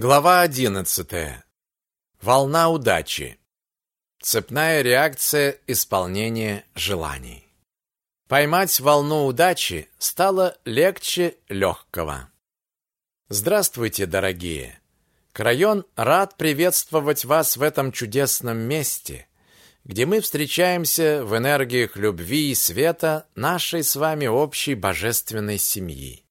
Глава 11. Волна удачи. Цепная реакция исполнения желаний. Поймать волну удачи стало легче легкого. Здравствуйте, дорогие. Крайон рад приветствовать вас в этом чудесном месте, где мы встречаемся в энергиях любви и света нашей с вами общей божественной семьи.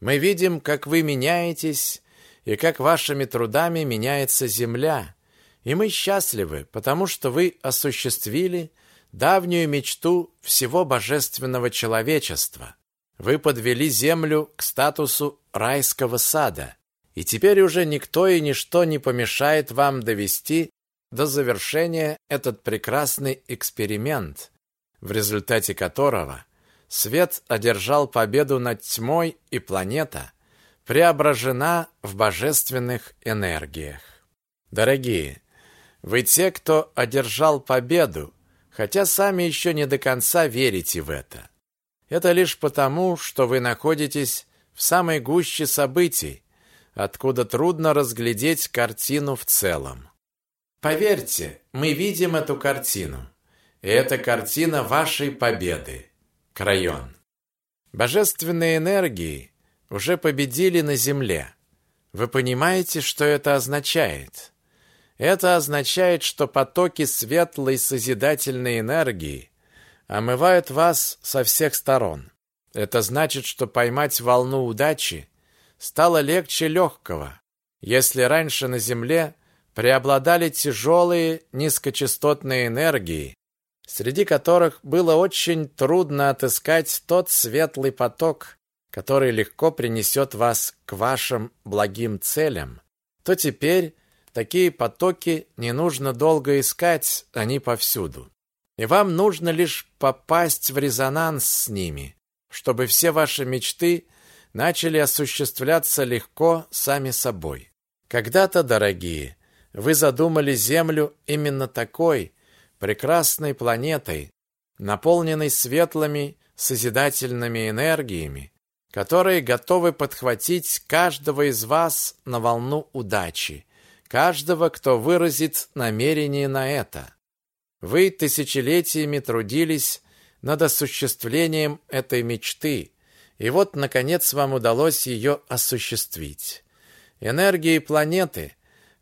Мы видим, как вы меняетесь и как вашими трудами меняется земля. И мы счастливы, потому что вы осуществили давнюю мечту всего божественного человечества. Вы подвели землю к статусу райского сада. И теперь уже никто и ничто не помешает вам довести до завершения этот прекрасный эксперимент, в результате которого свет одержал победу над тьмой и планета преображена в божественных энергиях. Дорогие, вы те, кто одержал победу, хотя сами еще не до конца верите в это. Это лишь потому, что вы находитесь в самой гуще событий, откуда трудно разглядеть картину в целом. Поверьте, мы видим эту картину. И это картина вашей победы. Крайон. Божественные энергии уже победили на земле. Вы понимаете, что это означает? Это означает, что потоки светлой созидательной энергии омывают вас со всех сторон. Это значит, что поймать волну удачи стало легче легкого. Если раньше на Земле преобладали тяжелые низкочастотные энергии, среди которых было очень трудно отыскать тот светлый поток, который легко принесет вас к вашим благим целям, то теперь такие потоки не нужно долго искать, они повсюду. И вам нужно лишь попасть в резонанс с ними, чтобы все ваши мечты начали осуществляться легко сами собой. Когда-то, дорогие, вы задумали Землю именно такой, прекрасной планетой, наполненной светлыми созидательными энергиями, которые готовы подхватить каждого из вас на волну удачи, каждого, кто выразит намерение на это. Вы тысячелетиями трудились над осуществлением этой мечты, и вот, наконец, вам удалось ее осуществить. Энергии планеты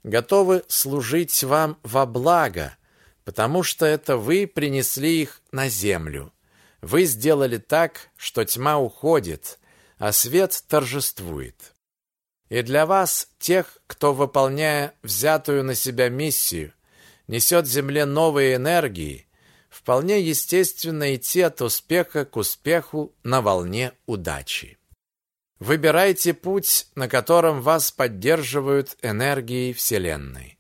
готовы служить вам во благо, потому что это вы принесли их на Землю. Вы сделали так, что тьма уходит, а свет торжествует. И для вас, тех, кто, выполняя взятую на себя миссию, несет Земле новые энергии, вполне естественно идти от успеха к успеху на волне удачи. Выбирайте путь, на котором вас поддерживают энергии Вселенной.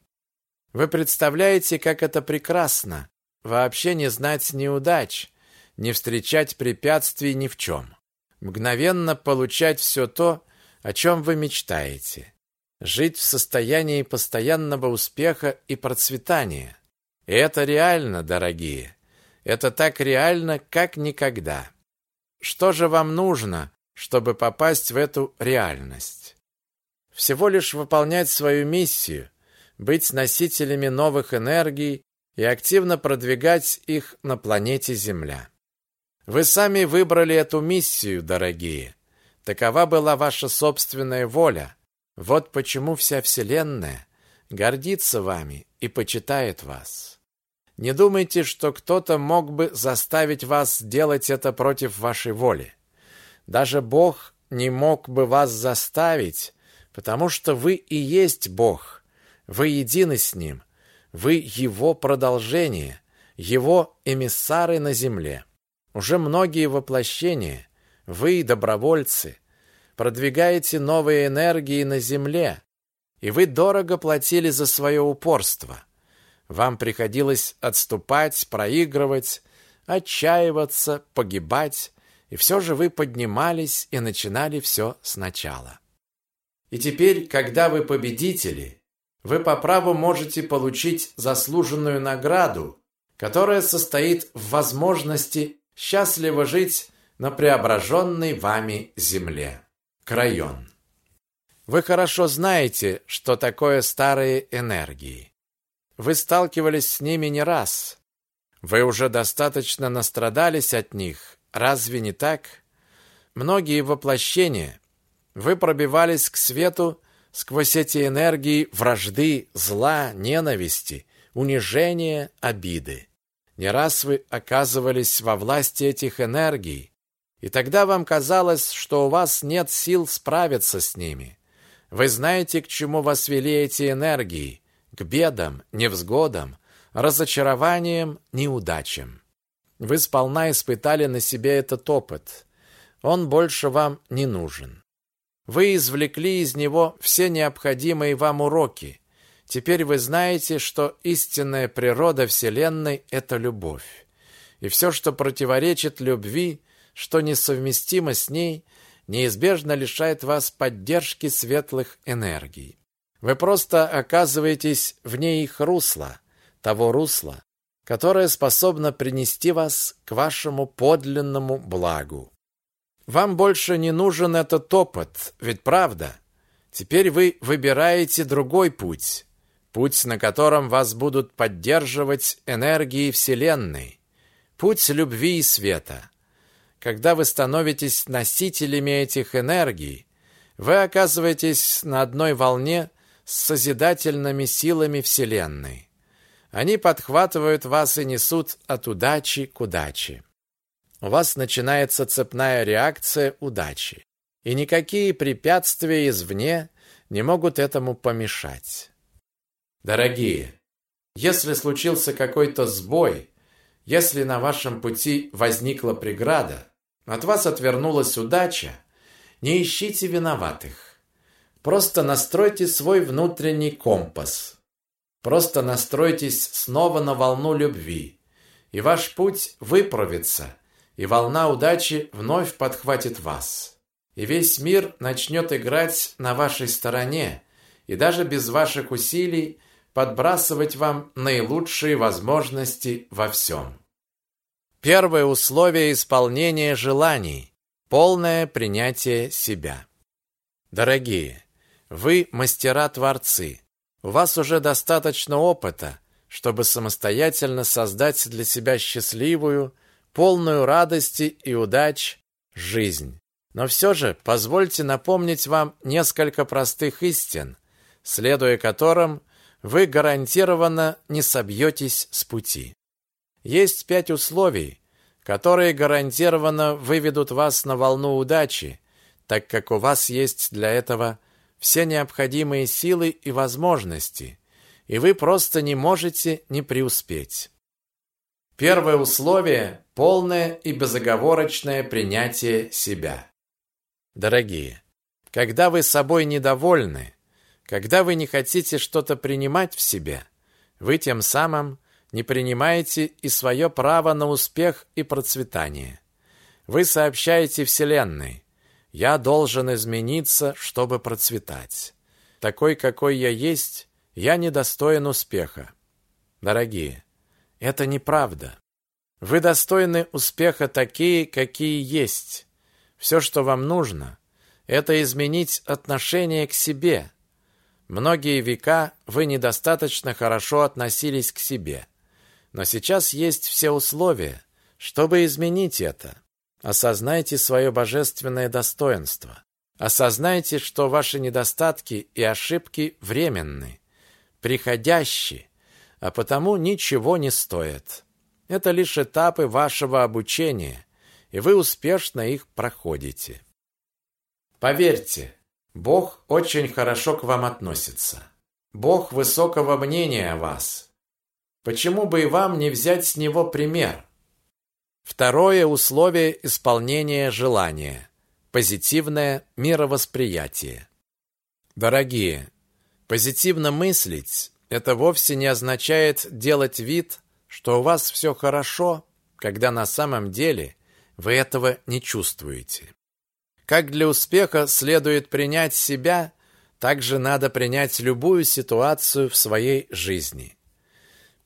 Вы представляете, как это прекрасно, вообще не знать неудач, не встречать препятствий ни в чем мгновенно получать все то, о чем вы мечтаете. Жить в состоянии постоянного успеха и процветания. И это реально, дорогие. Это так реально, как никогда. Что же вам нужно, чтобы попасть в эту реальность? Всего лишь выполнять свою миссию, быть носителями новых энергий и активно продвигать их на планете Земля. Вы сами выбрали эту миссию, дорогие. Такова была ваша собственная воля. Вот почему вся Вселенная гордится вами и почитает вас. Не думайте, что кто-то мог бы заставить вас делать это против вашей воли. Даже Бог не мог бы вас заставить, потому что вы и есть Бог. Вы едины с Ним. Вы Его продолжение, Его эмиссары на земле. Уже многие воплощения, вы, добровольцы, продвигаете новые энергии на Земле, и вы дорого платили за свое упорство. Вам приходилось отступать, проигрывать, отчаиваться, погибать, и все же вы поднимались и начинали все сначала. И теперь, когда вы победители, вы по праву можете получить заслуженную награду, которая состоит в возможности счастливо жить на преображенной вами земле. Крайон. Вы хорошо знаете, что такое старые энергии. Вы сталкивались с ними не раз. Вы уже достаточно настрадались от них. Разве не так? Многие воплощения вы пробивались к свету сквозь эти энергии вражды, зла, ненависти, унижения, обиды. Не раз вы оказывались во власти этих энергий, и тогда вам казалось, что у вас нет сил справиться с ними. Вы знаете, к чему вас вели эти энергии, к бедам, невзгодам, разочарованиям, неудачам. Вы сполна испытали на себе этот опыт. Он больше вам не нужен. Вы извлекли из него все необходимые вам уроки. Теперь вы знаете, что истинная природа Вселенной – это любовь. И все, что противоречит любви, что несовместимо с ней, неизбежно лишает вас поддержки светлых энергий. Вы просто оказываетесь вне их русла, того русла, которое способно принести вас к вашему подлинному благу. Вам больше не нужен этот опыт, ведь правда? Теперь вы выбираете другой путь, путь, на котором вас будут поддерживать энергии Вселенной, путь любви и света. Когда вы становитесь носителями этих энергий, вы оказываетесь на одной волне с созидательными силами Вселенной. Они подхватывают вас и несут от удачи к удаче у вас начинается цепная реакция удачи, и никакие препятствия извне не могут этому помешать. Дорогие, если случился какой-то сбой, если на вашем пути возникла преграда, от вас отвернулась удача, не ищите виноватых. Просто настройте свой внутренний компас. Просто настройтесь снова на волну любви, и ваш путь выправится – и волна удачи вновь подхватит вас. И весь мир начнет играть на вашей стороне, и даже без ваших усилий подбрасывать вам наилучшие возможности во всем. Первое условие исполнения желаний – полное принятие себя. Дорогие, вы мастера-творцы. У вас уже достаточно опыта, чтобы самостоятельно создать для себя счастливую, полную радости и удач жизнь. Но все же позвольте напомнить вам несколько простых истин, следуя которым вы гарантированно не собьетесь с пути. Есть пять условий, которые гарантированно выведут вас на волну удачи, так как у вас есть для этого все необходимые силы и возможности, и вы просто не можете не преуспеть. Первое условие – полное и безоговорочное принятие себя. Дорогие, когда вы собой недовольны, когда вы не хотите что-то принимать в себе, вы тем самым не принимаете и свое право на успех и процветание. Вы сообщаете Вселенной «Я должен измениться, чтобы процветать. Такой, какой я есть, я недостоин успеха». Дорогие, это неправда. Вы достойны успеха такие, какие есть. Все, что вам нужно, это изменить отношение к себе. Многие века вы недостаточно хорошо относились к себе. Но сейчас есть все условия, чтобы изменить это. Осознайте свое божественное достоинство. Осознайте, что ваши недостатки и ошибки временны, приходящие, а потому ничего не стоит. Это лишь этапы вашего обучения, и вы успешно их проходите. Поверьте, Бог очень хорошо к вам относится. Бог высокого мнения о вас. Почему бы и вам не взять с него пример? Второе условие исполнения желания позитивное мировосприятие. Дорогие, позитивно мыслить это вовсе не означает делать вид, что у вас все хорошо, когда на самом деле вы этого не чувствуете. Как для успеха следует принять себя, так же надо принять любую ситуацию в своей жизни.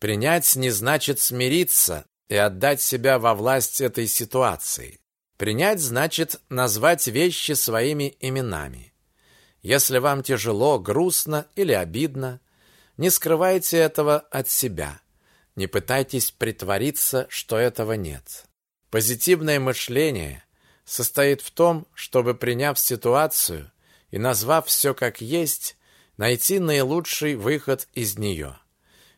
Принять не значит смириться и отдать себя во власть этой ситуации. Принять значит назвать вещи своими именами. Если вам тяжело, грустно или обидно, не скрывайте этого от себя. Не пытайтесь притвориться, что этого нет. Позитивное мышление состоит в том, чтобы, приняв ситуацию и назвав все как есть, найти наилучший выход из нее.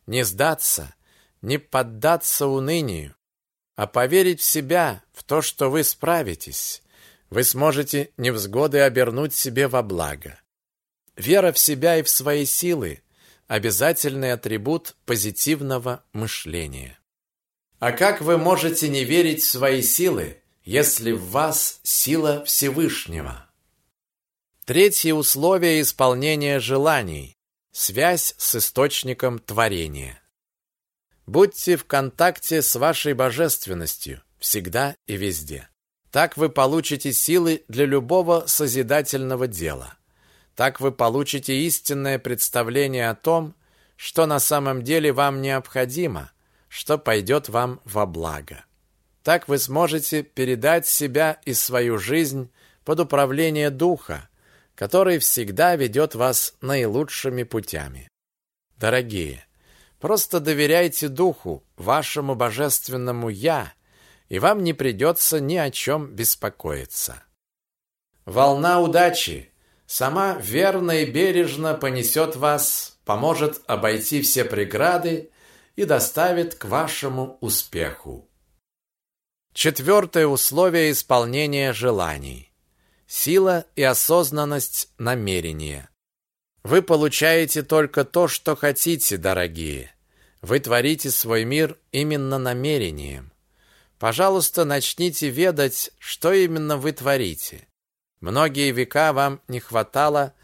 Не сдаться, не поддаться унынию, а поверить в себя, в то, что вы справитесь. Вы сможете невзгоды обернуть себе во благо. Вера в себя и в свои силы – обязательный атрибут позитивного мышления. А как вы можете не верить в свои силы, если в вас сила Всевышнего? Третье условие исполнения желаний – связь с источником творения. Будьте в контакте с вашей божественностью всегда и везде. Так вы получите силы для любого созидательного дела. Так вы получите истинное представление о том, что на самом деле вам необходимо, что пойдет вам во благо. Так вы сможете передать себя и свою жизнь под управление Духа, который всегда ведет вас наилучшими путями. Дорогие, просто доверяйте Духу, вашему божественному «Я», и вам не придется ни о чем беспокоиться. Волна удачи сама верно и бережно понесет вас, поможет обойти все преграды и доставит к вашему успеху. Четвертое условие исполнения желаний. Сила и осознанность намерения. Вы получаете только то, что хотите, дорогие. Вы творите свой мир именно намерением. Пожалуйста, начните ведать, что именно вы творите. Многие века вам не хватало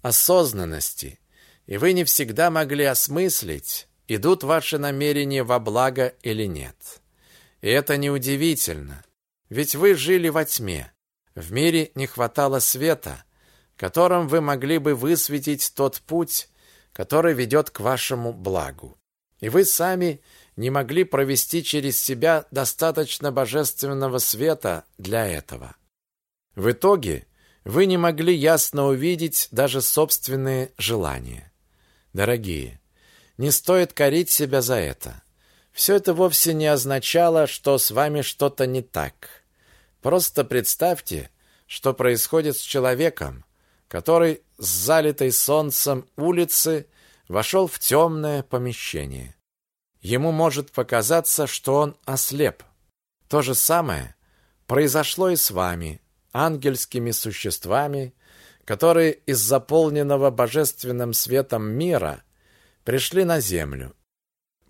осознанности, и вы не всегда могли осмыслить, идут ваши намерения во благо или нет. И это неудивительно, ведь вы жили во тьме. В мире не хватало света, которым вы могли бы высветить тот путь, который ведет к вашему благу. И вы сами не могли провести через себя достаточно божественного света для этого. В итоге вы не могли ясно увидеть даже собственные желания. Дорогие, не стоит корить себя за это. Все это вовсе не означало, что с вами что-то не так. Просто представьте, что происходит с человеком, который с залитой солнцем улицы вошел в темное помещение. Ему может показаться, что он ослеп. То же самое произошло и с вами, ангельскими существами, которые из заполненного божественным светом мира пришли на землю.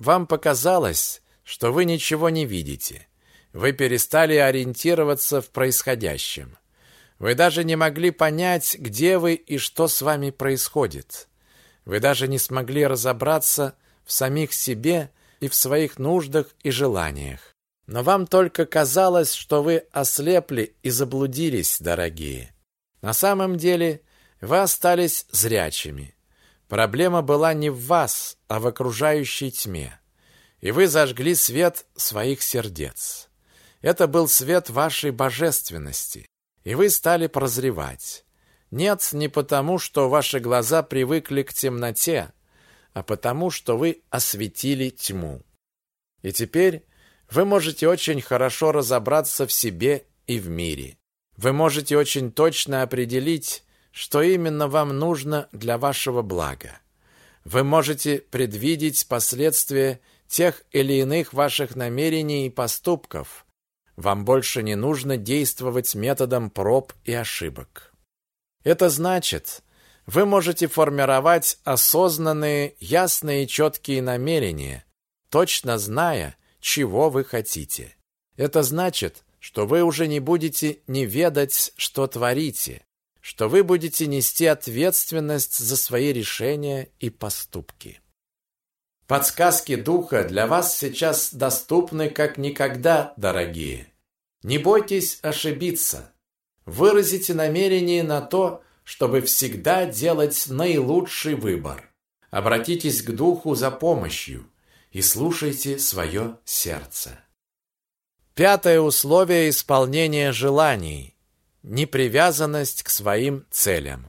Вам показалось, что вы ничего не видите. Вы перестали ориентироваться в происходящем. Вы даже не могли понять, где вы и что с вами происходит. Вы даже не смогли разобраться в самих себе и в своих нуждах и желаниях. Но вам только казалось, что вы ослепли и заблудились, дорогие. На самом деле вы остались зрячими. Проблема была не в вас, а в окружающей тьме. И вы зажгли свет своих сердец. Это был свет вашей божественности, и вы стали прозревать. Нет, не потому, что ваши глаза привыкли к темноте, а потому, что вы осветили тьму. И теперь вы можете очень хорошо разобраться в себе и в мире. Вы можете очень точно определить, что именно вам нужно для вашего блага. Вы можете предвидеть последствия тех или иных ваших намерений и поступков. Вам больше не нужно действовать методом проб и ошибок. Это значит, вы можете формировать осознанные, ясные и четкие намерения, точно зная, чего вы хотите. Это значит, что вы уже не будете не ведать, что творите, что вы будете нести ответственность за свои решения и поступки. Подсказки духа для вас сейчас доступны как никогда, дорогие. Не бойтесь ошибиться. Выразите намерение на то, чтобы всегда делать наилучший выбор. Обратитесь к духу за помощью и слушайте свое сердце. Пятое условие исполнения желаний непривязанность к своим целям.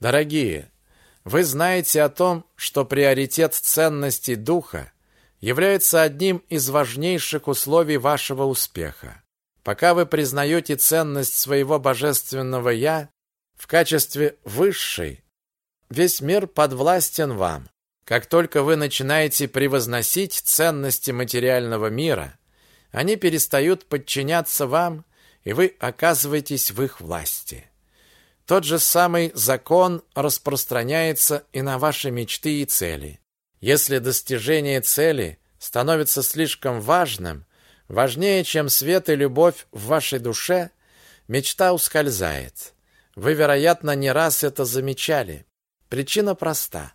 Дорогие, вы знаете о том, что приоритет ценностей духа является одним из важнейших условий вашего успеха. Пока вы признаете ценность своего божественного «я» в качестве высшей, весь мир подвластен вам. Как только вы начинаете превозносить ценности материального мира, они перестают подчиняться вам, и вы оказываетесь в их власти. Тот же самый закон распространяется и на ваши мечты и цели. Если достижение цели становится слишком важным, важнее, чем свет и любовь в вашей душе, мечта ускользает. Вы, вероятно, не раз это замечали. Причина проста.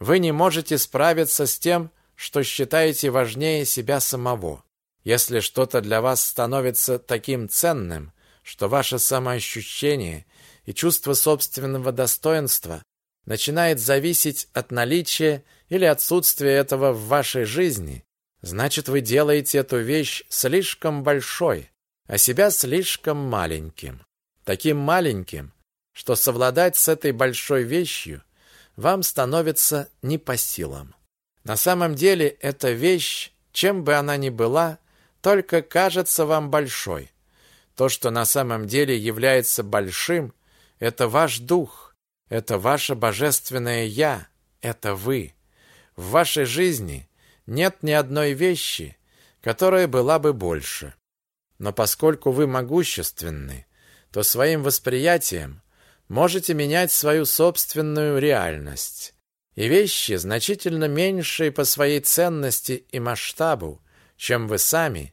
Вы не можете справиться с тем, что считаете важнее себя самого. Если что-то для вас становится таким ценным, что ваше самоощущение и чувство собственного достоинства начинает зависеть от наличия или отсутствия этого в вашей жизни, значит, вы делаете эту вещь слишком большой, а себя слишком маленьким. Таким маленьким, что совладать с этой большой вещью вам становится не по силам. На самом деле эта вещь, чем бы она ни была, только кажется вам большой. То, что на самом деле является большим, это ваш дух, это ваше божественное «Я», это вы. В вашей жизни нет ни одной вещи, которая была бы больше. Но поскольку вы могущественны, то своим восприятием можете менять свою собственную реальность. И вещи значительно меньшие по своей ценности и масштабу, чем вы сами,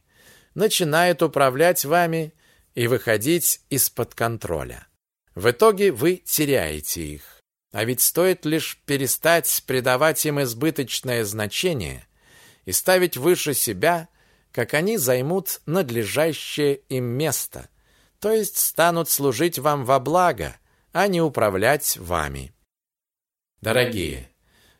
начинают управлять вами и выходить из-под контроля. В итоге вы теряете их. А ведь стоит лишь перестать придавать им избыточное значение и ставить выше себя, как они займут надлежащее им место, то есть станут служить вам во благо, а не управлять вами. Дорогие,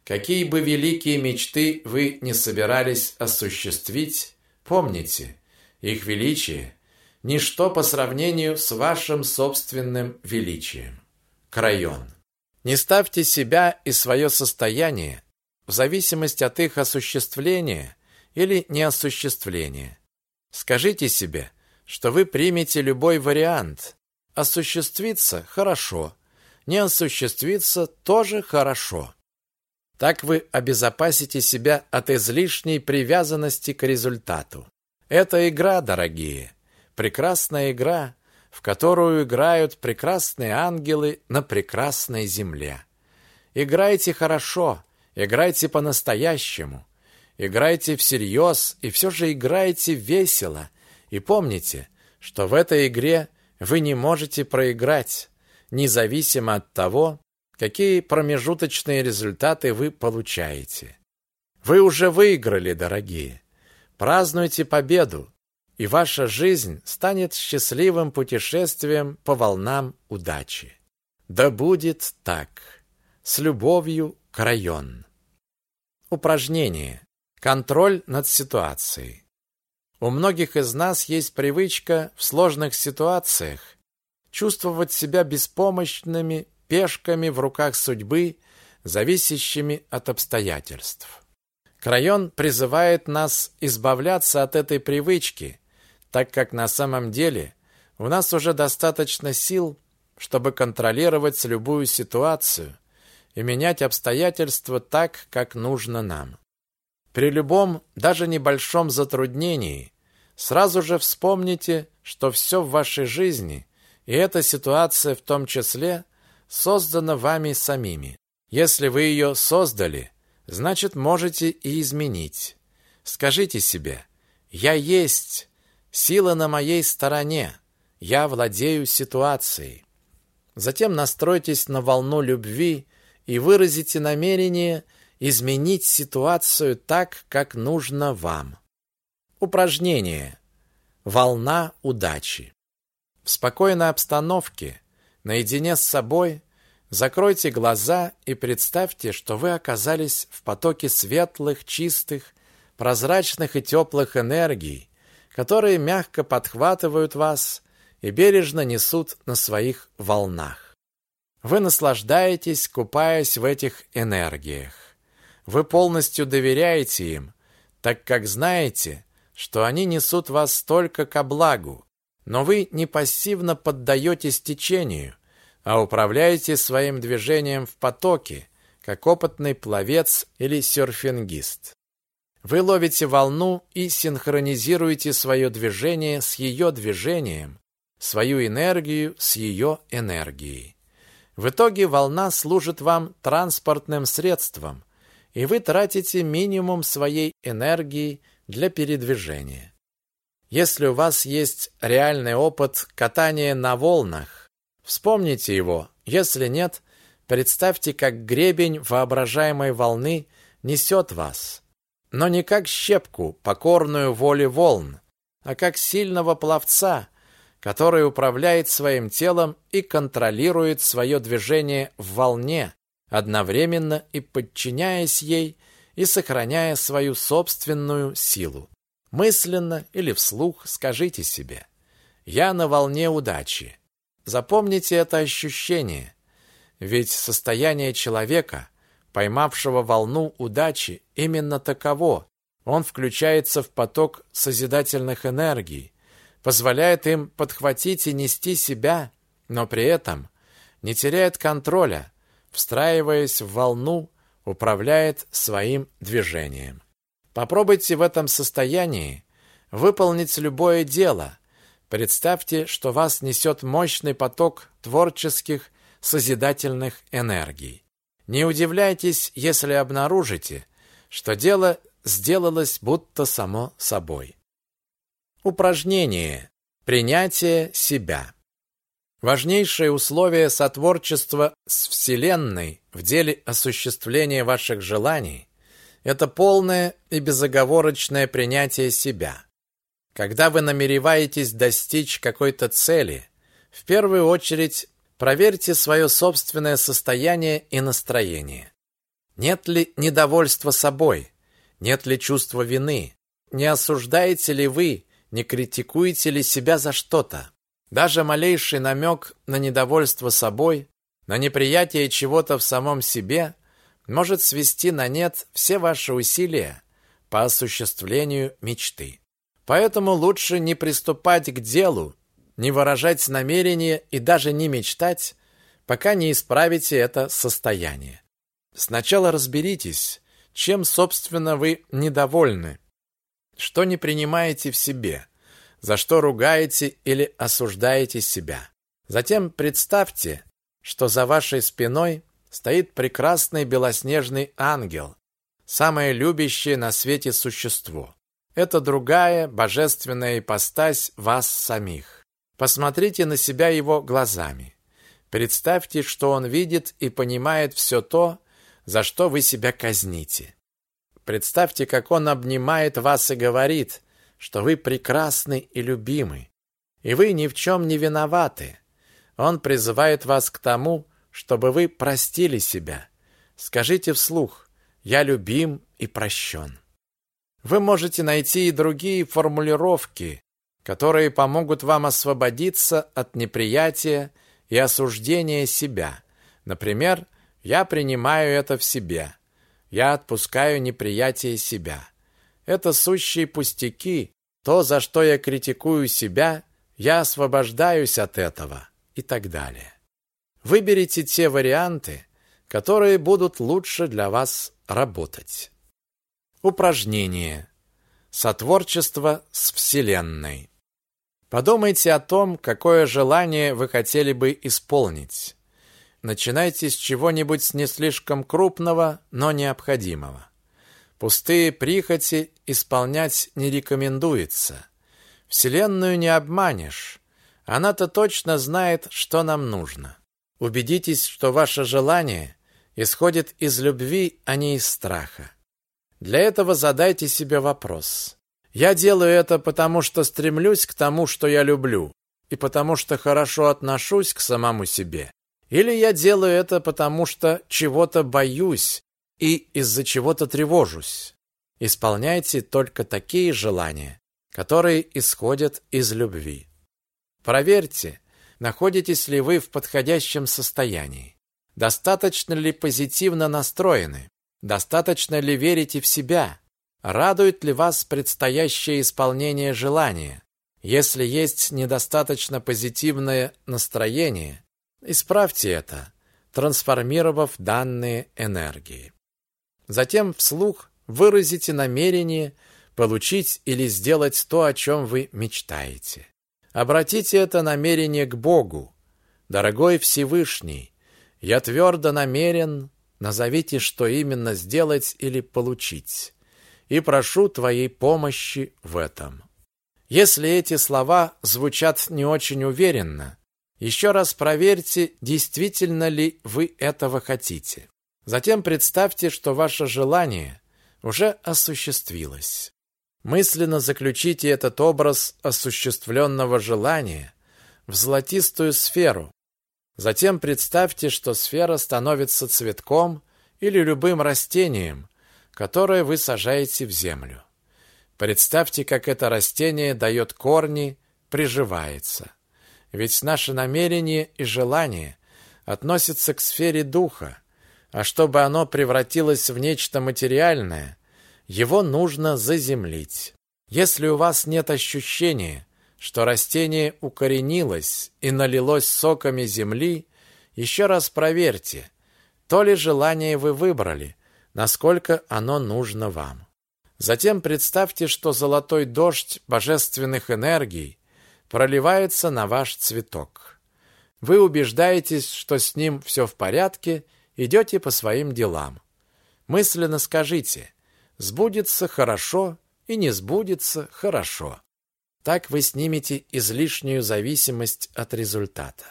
какие бы великие мечты вы не собирались осуществить, помните, их величие ничто по сравнению с вашим собственным величием. Крайон. Не ставьте себя и свое состояние в зависимости от их осуществления или неосуществления. Скажите себе, что вы примете любой вариант. Осуществиться – хорошо, не осуществиться – тоже хорошо. Так вы обезопасите себя от излишней привязанности к результату. Это игра, дорогие – прекрасная игра, в которую играют прекрасные ангелы на прекрасной земле. Играйте хорошо, играйте по-настоящему, играйте всерьез и все же играйте весело. И помните, что в этой игре вы не можете проиграть, независимо от того, какие промежуточные результаты вы получаете. Вы уже выиграли, дорогие. Празднуйте победу, и ваша жизнь станет счастливым путешествием по волнам удачи. Да будет так. С любовью, Крайон. Упражнение. Контроль над ситуацией. У многих из нас есть привычка в сложных ситуациях чувствовать себя беспомощными пешками в руках судьбы, зависящими от обстоятельств. Крайон призывает нас избавляться от этой привычки так как на самом деле у нас уже достаточно сил, чтобы контролировать любую ситуацию и менять обстоятельства так, как нужно нам. При любом, даже небольшом затруднении сразу же вспомните, что все в вашей жизни, и эта ситуация в том числе, создана вами самими. Если вы ее создали, значит можете и изменить. Скажите себе «Я есть», Сила на моей стороне. Я владею ситуацией. Затем настройтесь на волну любви и выразите намерение изменить ситуацию так, как нужно вам. Упражнение. Волна удачи. В спокойной обстановке, наедине с собой, закройте глаза и представьте, что вы оказались в потоке светлых, чистых, прозрачных и теплых энергий, которые мягко подхватывают вас и бережно несут на своих волнах. Вы наслаждаетесь, купаясь в этих энергиях. Вы полностью доверяете им, так как знаете, что они несут вас только ко благу, но вы не пассивно поддаетесь течению, а управляете своим движением в потоке, как опытный пловец или серфингист. Вы ловите волну и синхронизируете свое движение с ее движением, свою энергию с ее энергией. В итоге волна служит вам транспортным средством, и вы тратите минимум своей энергии для передвижения. Если у вас есть реальный опыт катания на волнах, вспомните его. Если нет, представьте, как гребень воображаемой волны несет вас. Но не как щепку, покорную воле волн, а как сильного пловца, который управляет своим телом и контролирует свое движение в волне, одновременно и подчиняясь ей и сохраняя свою собственную силу. Мысленно или вслух скажите себе «Я на волне удачи». Запомните это ощущение, ведь состояние человека, поймавшего волну удачи, именно таково. Он включается в поток созидательных энергий, позволяет им подхватить и нести себя, но при этом не теряет контроля, встраиваясь в волну, управляет своим движением. Попробуйте в этом состоянии выполнить любое дело. Представьте, что вас несет мощный поток творческих, созидательных энергий. Не удивляйтесь, если обнаружите, что дело сделалось будто само собой. Упражнение. Принятие себя. Важнейшее условие сотворчества с Вселенной в деле осуществления ваших желаний – это полное и безоговорочное принятие себя. Когда вы намереваетесь достичь какой-то цели, в первую очередь проверьте свое собственное состояние и настроение. Нет ли недовольства собой? Нет ли чувства вины? Не осуждаете ли вы, не критикуете ли себя за что-то? Даже малейший намек на недовольство собой, на неприятие чего-то в самом себе может свести на нет все ваши усилия по осуществлению мечты. Поэтому лучше не приступать к делу, не выражать намерения и даже не мечтать, пока не исправите это состояние. Сначала разберитесь, чем, собственно, вы недовольны, что не принимаете в себе – за что ругаете или осуждаете себя. Затем представьте, что за вашей спиной стоит прекрасный белоснежный ангел, самое любящее на свете существо. Это другая божественная ипостась вас самих. Посмотрите на себя его глазами. Представьте, что он видит и понимает все то, за что вы себя казните. Представьте, как он обнимает вас и говорит, что вы прекрасны и любимы, и вы ни в чем не виноваты. Он призывает вас к тому, чтобы вы простили себя. Скажите вслух «Я любим и прощен». Вы можете найти и другие формулировки, которые помогут вам освободиться от неприятия и осуждения себя. Например, «Я принимаю это в себе», «Я отпускаю неприятие себя». Это сущие пустяки, то, за что я критикую себя, я освобождаюсь от этого и так далее. Выберите те варианты, которые будут лучше для вас работать. Упражнение. Сотворчество с Вселенной. Подумайте о том, какое желание вы хотели бы исполнить. Начинайте с чего-нибудь не слишком крупного, но необходимого. Пустые прихоти исполнять не рекомендуется. Вселенную не обманешь. Она-то точно знает, что нам нужно. Убедитесь, что ваше желание исходит из любви, а не из страха. Для этого задайте себе вопрос. Я делаю это потому, что стремлюсь к тому, что я люблю, и потому что хорошо отношусь к самому себе. Или я делаю это потому, что чего-то боюсь и из-за чего-то тревожусь. Исполняйте только такие желания, которые исходят из любви. Проверьте, Находитесь ли вы в подходящем состоянии? Достаточно ли позитивно настроены? Достаточно ли верите в себя? Радует ли вас предстоящее исполнение желания? Если есть недостаточно позитивное настроение, исправьте это, трансформировав данные энергии. Затем вслух выразите намерение получить или сделать то, о чем вы мечтаете. Обратите это намерение к Богу. Дорогой Всевышний, я твердо намерен, назовите, что именно сделать или получить и прошу твоей помощи в этом. Если эти слова звучат не очень уверенно, еще раз проверьте, действительно ли вы этого хотите. Затем представьте, что ваше желание уже осуществилось. Мысленно заключите этот образ осуществленного желания в золотистую сферу. Затем представьте, что сфера становится цветком или любым растением, которое вы сажаете в землю. Представьте, как это растение дает корни, приживается. Ведь наше намерение и желание относятся к сфере духа, а чтобы оно превратилось в нечто материальное, его нужно заземлить. Если у вас нет ощущения, что растение укоренилось и налилось соками земли, еще раз проверьте, то ли желание вы выбрали, насколько оно нужно вам. Затем представьте, что золотой дождь божественных энергий проливается на ваш цветок. Вы убеждаетесь, что с ним все в порядке, идете по своим делам. Мысленно скажите «сбудется хорошо» и «не сбудется хорошо». Так вы снимете излишнюю зависимость от результата.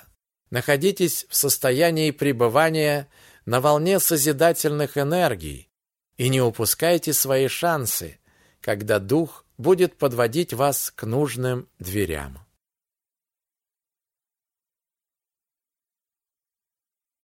Находитесь в состоянии пребывания на волне созидательных энергий и не упускайте свои шансы, когда дух будет подводить вас к нужным дверям.